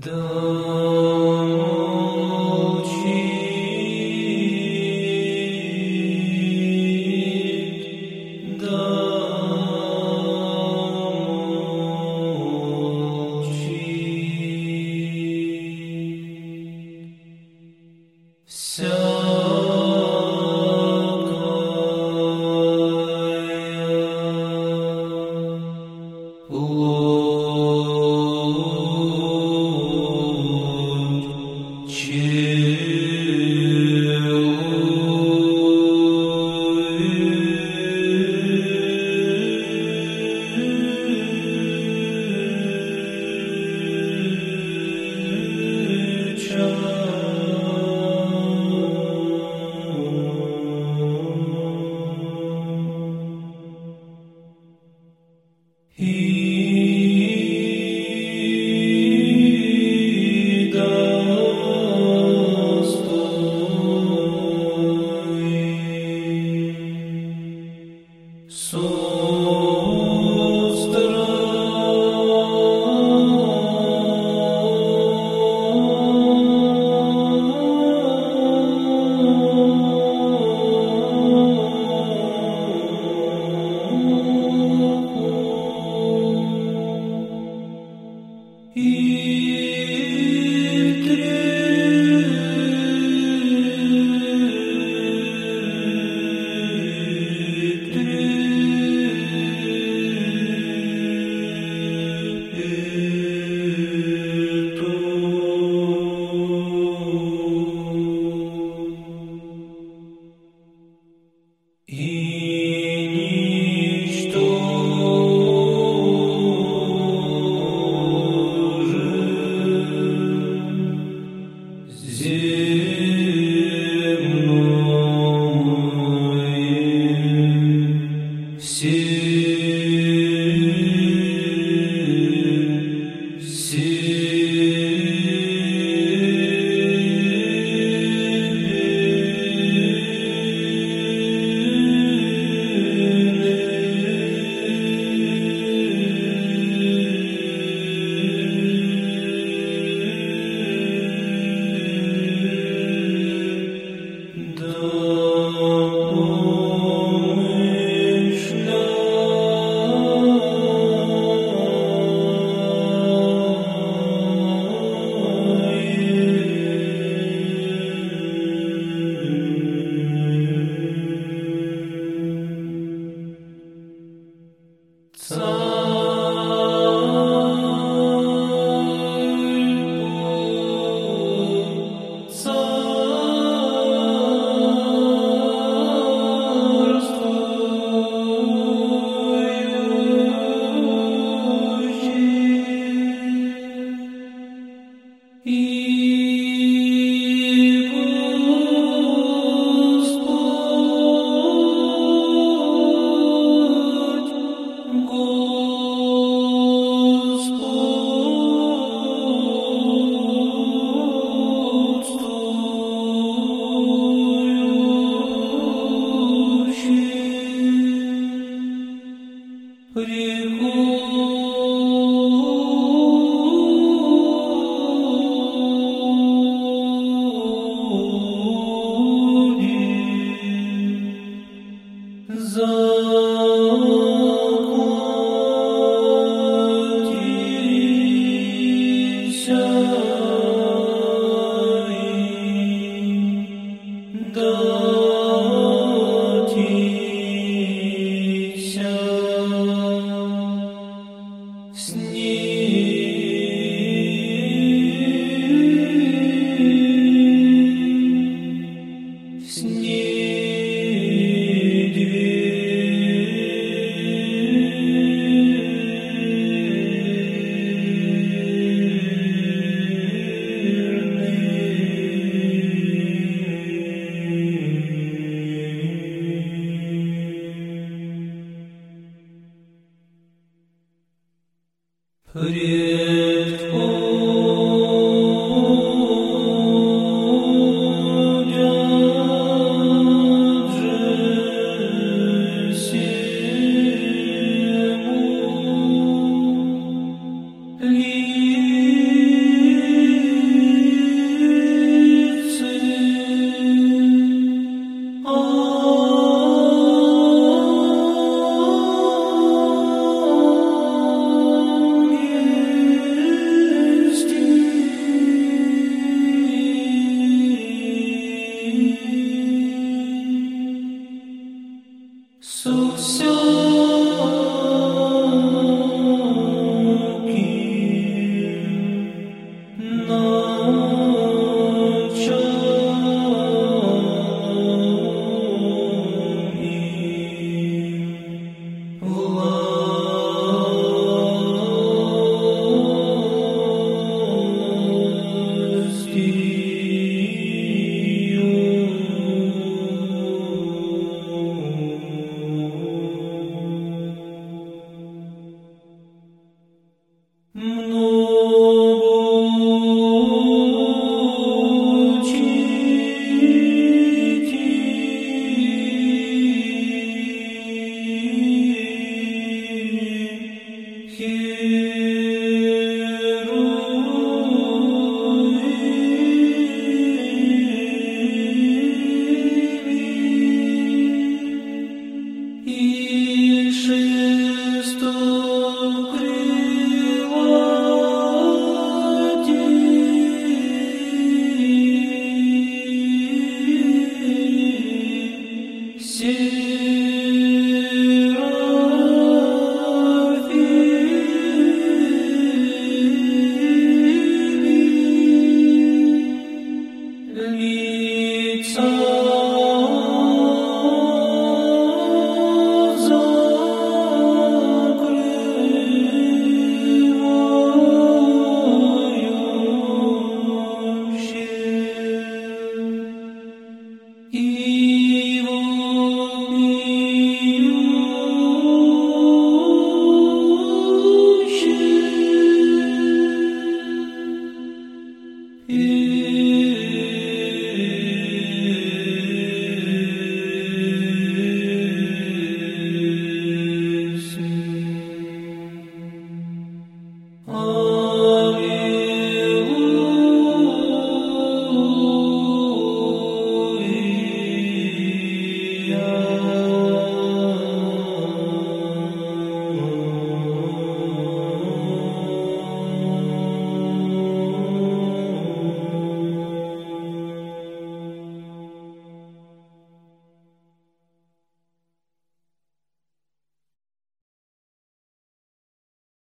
的。You. See. Leave.